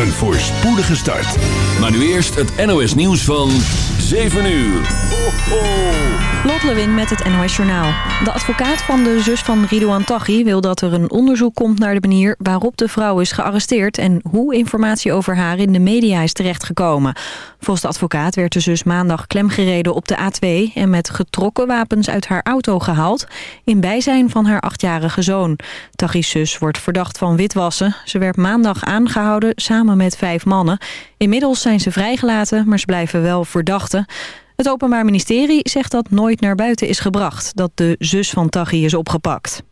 Een voorspoedige start. Maar nu eerst het NOS nieuws van 7 uur. Lot Lewin met het NOS Journaal. De advocaat van de zus van Ridouan Taghi wil dat er een onderzoek komt naar de manier waarop de vrouw is gearresteerd en hoe informatie over haar in de media is terechtgekomen. Volgens de advocaat werd de zus maandag klemgereden op de A2 en met getrokken wapens uit haar auto gehaald in bijzijn van haar achtjarige zoon. Taghi's zus wordt verdacht van witwassen. Ze werd maandag aangehouden samen met vijf mannen. Inmiddels zijn ze vrijgelaten, maar ze blijven wel verdachten. Het Openbaar Ministerie zegt dat nooit naar buiten is gebracht... dat de zus van Taghi is opgepakt.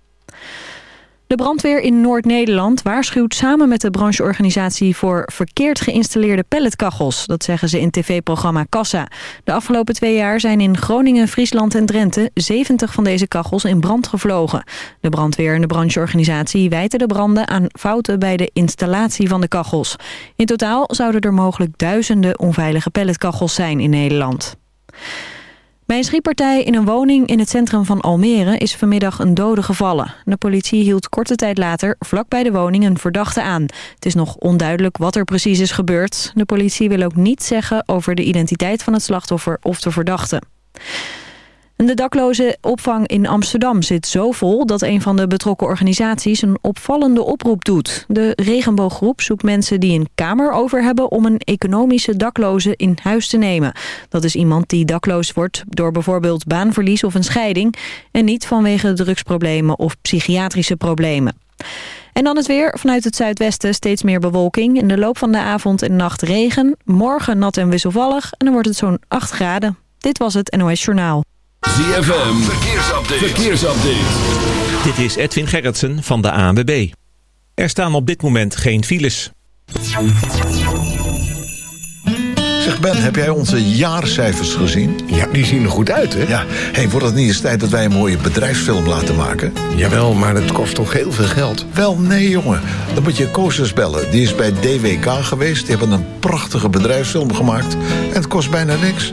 De brandweer in Noord-Nederland waarschuwt samen met de brancheorganisatie voor verkeerd geïnstalleerde pelletkachels. Dat zeggen ze in tv-programma Kassa. De afgelopen twee jaar zijn in Groningen, Friesland en Drenthe 70 van deze kachels in brand gevlogen. De brandweer en de brancheorganisatie wijten de branden aan fouten bij de installatie van de kachels. In totaal zouden er mogelijk duizenden onveilige pelletkachels zijn in Nederland. Bij een schietpartij in een woning in het centrum van Almere is vanmiddag een dode gevallen. De politie hield korte tijd later vlakbij de woning een verdachte aan. Het is nog onduidelijk wat er precies is gebeurd. De politie wil ook niets zeggen over de identiteit van het slachtoffer of de verdachte. De dakloze opvang in Amsterdam zit zo vol dat een van de betrokken organisaties een opvallende oproep doet. De regenbooggroep zoekt mensen die een kamer over hebben om een economische dakloze in huis te nemen. Dat is iemand die dakloos wordt door bijvoorbeeld baanverlies of een scheiding en niet vanwege drugsproblemen of psychiatrische problemen. En dan het weer. Vanuit het zuidwesten steeds meer bewolking. In de loop van de avond en nacht regen. Morgen nat en wisselvallig. En dan wordt het zo'n 8 graden. Dit was het NOS Journaal. ZFM, verkeersupdate. verkeersupdate. Dit is Edwin Gerritsen van de ANWB. Er staan op dit moment geen files. Zeg Ben, heb jij onze jaarcijfers gezien? Ja, die zien er goed uit, hè? Ja, hey, wordt het niet eens tijd dat wij een mooie bedrijfsfilm laten maken? Jawel, maar het kost toch heel veel geld? Wel, nee jongen. Dan moet je Koosjes bellen. Die is bij DWK geweest. Die hebben een prachtige bedrijfsfilm gemaakt. En het kost bijna niks.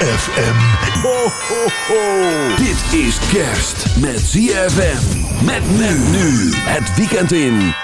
ZFM. Ho, ho, ho. Dit is kerst met ZFM. Met men nu. Het weekend in.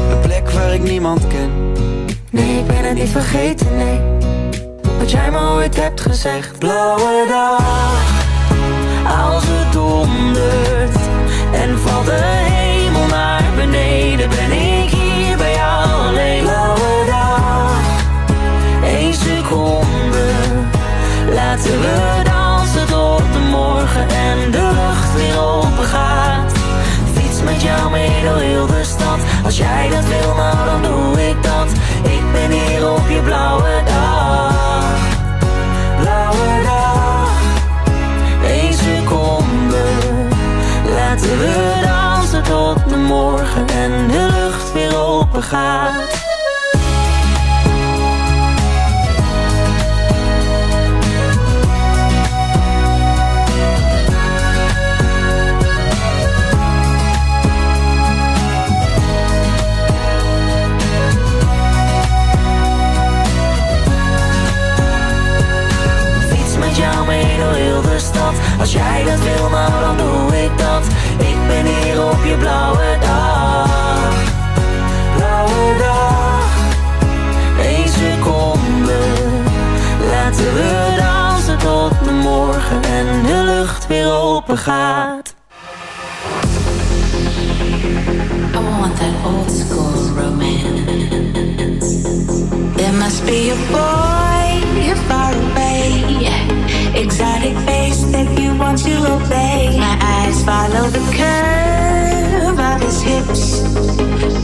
waar ik niemand ken. Nee, ik ben het niet vergeten, nee. Wat jij me ooit hebt gezegd. Blauwe dag, de stad. Als jij dat wil, nou dan doe ik dat. Ik ben hier op je blauwe weer open gaat want that old school romance. There must be a boy far away, exotic face that you want to obey. My eyes follow the curve of his hips.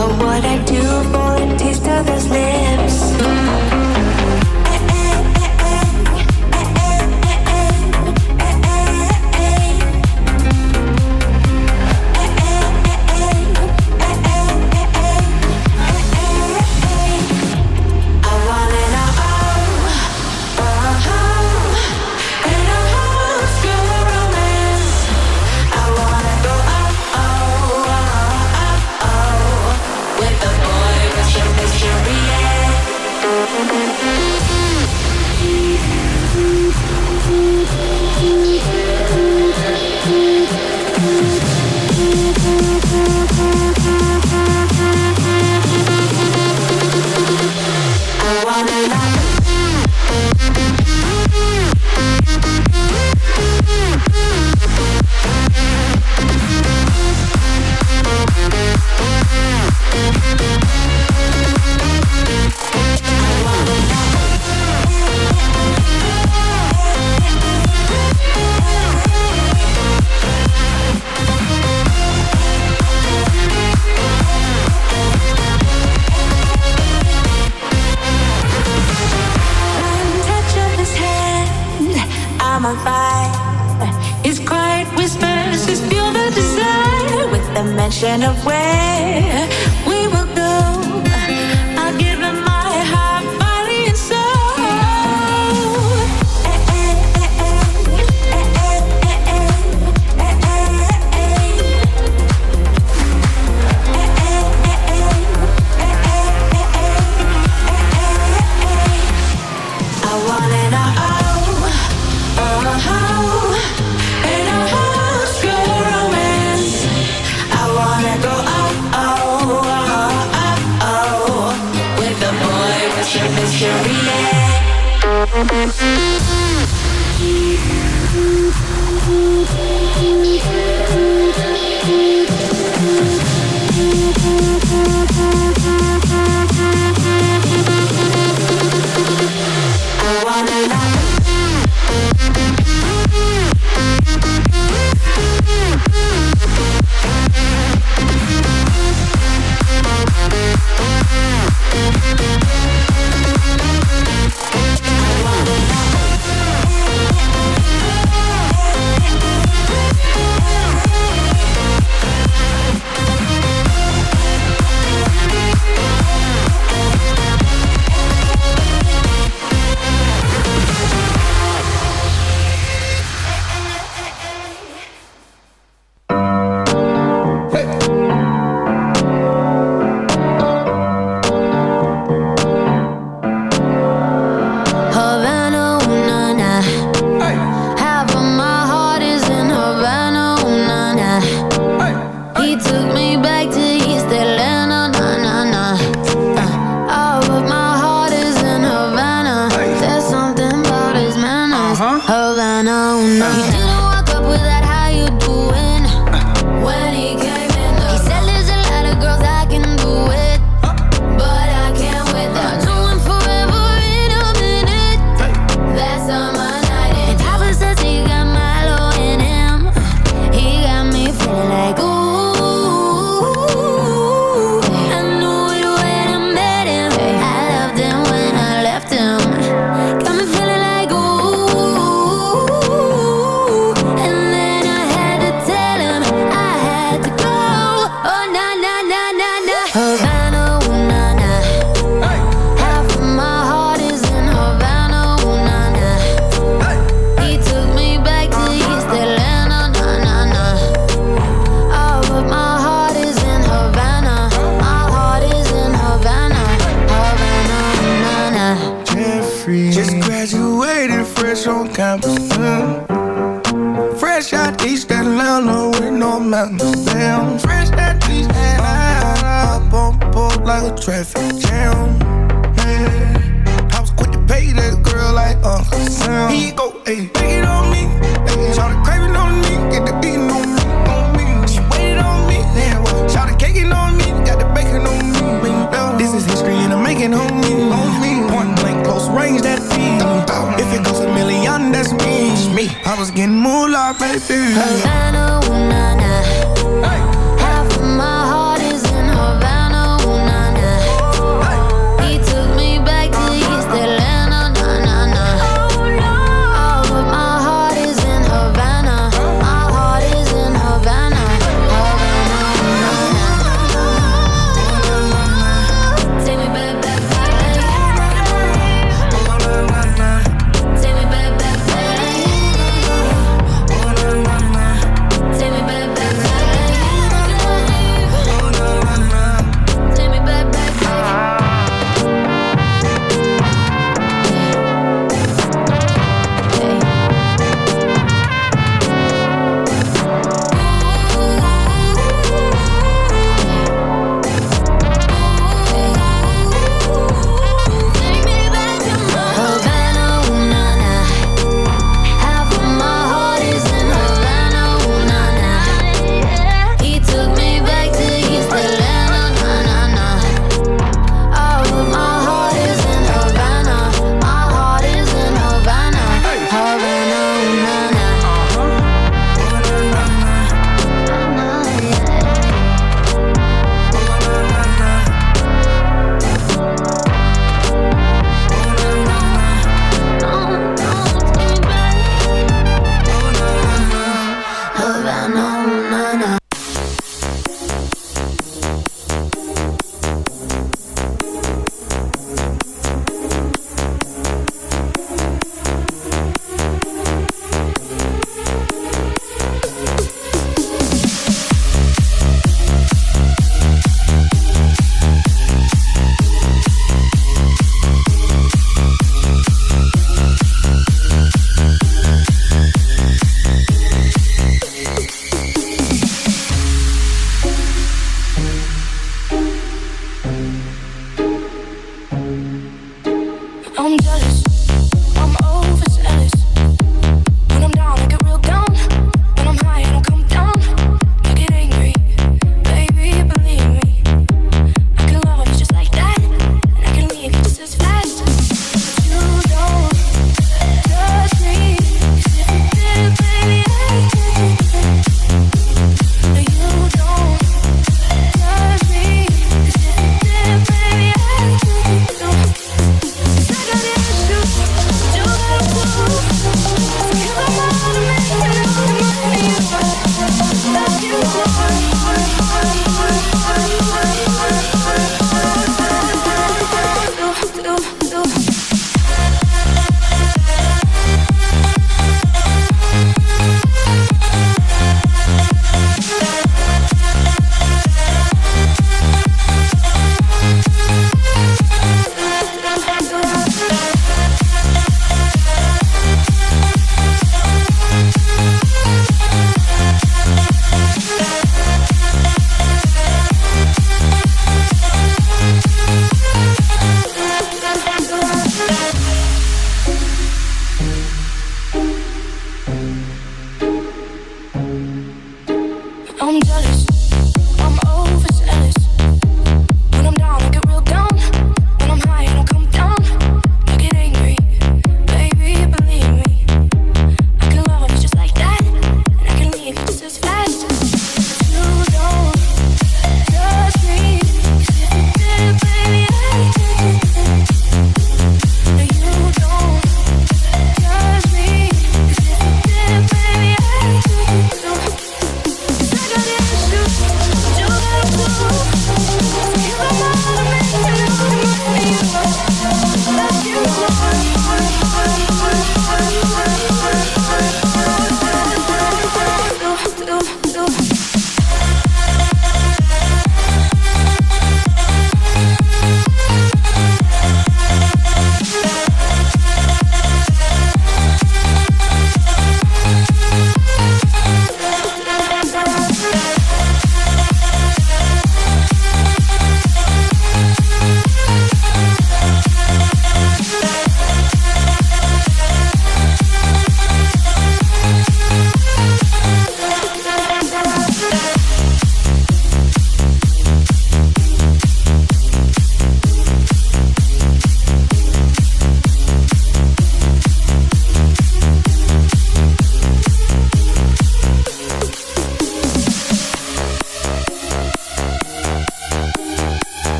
Oh, what I do for a taste of lips.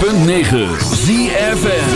106.9 ZFN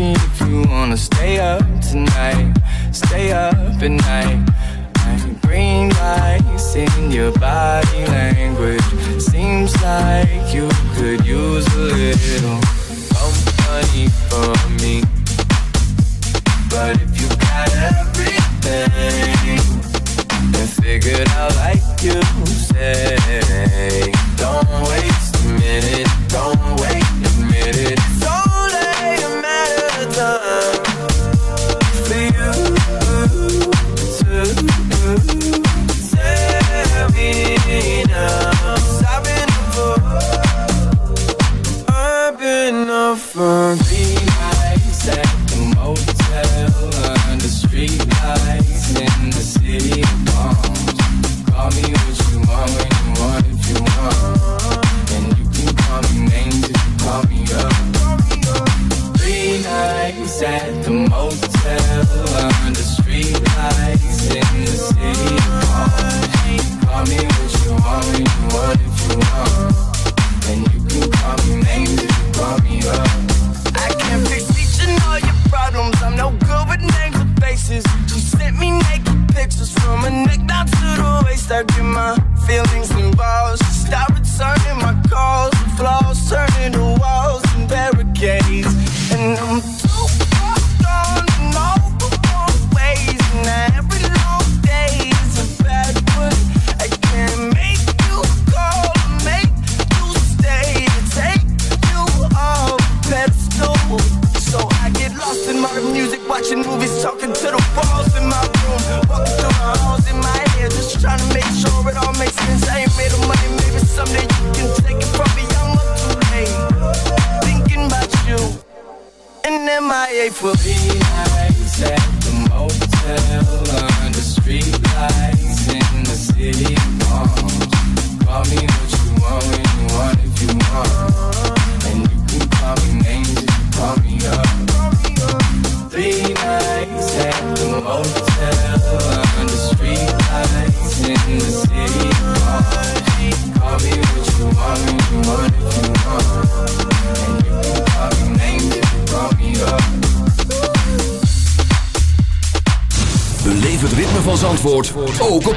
if you wanna stay up tonight, stay up at night. Green lights in your body language. Seems like you could use a little company for me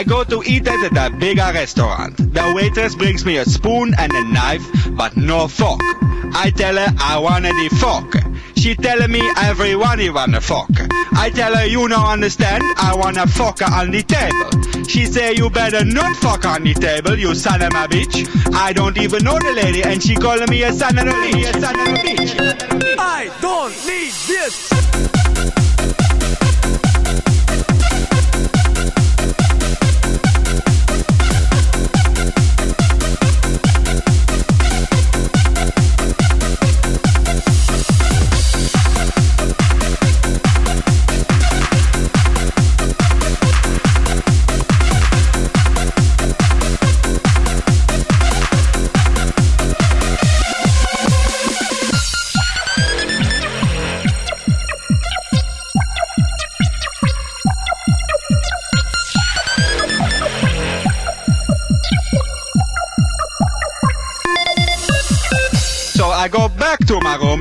I go to eat at a bigger restaurant. The waitress brings me a spoon and a knife, but no fork. I tell her I want the fork. She telling me everyone you want a fork. I tell her you no understand, I want a fork on the table. She say you better not fuck on the table, you son of a bitch. I don't even know the lady, and she calling me. A son of a bitch. I don't need this.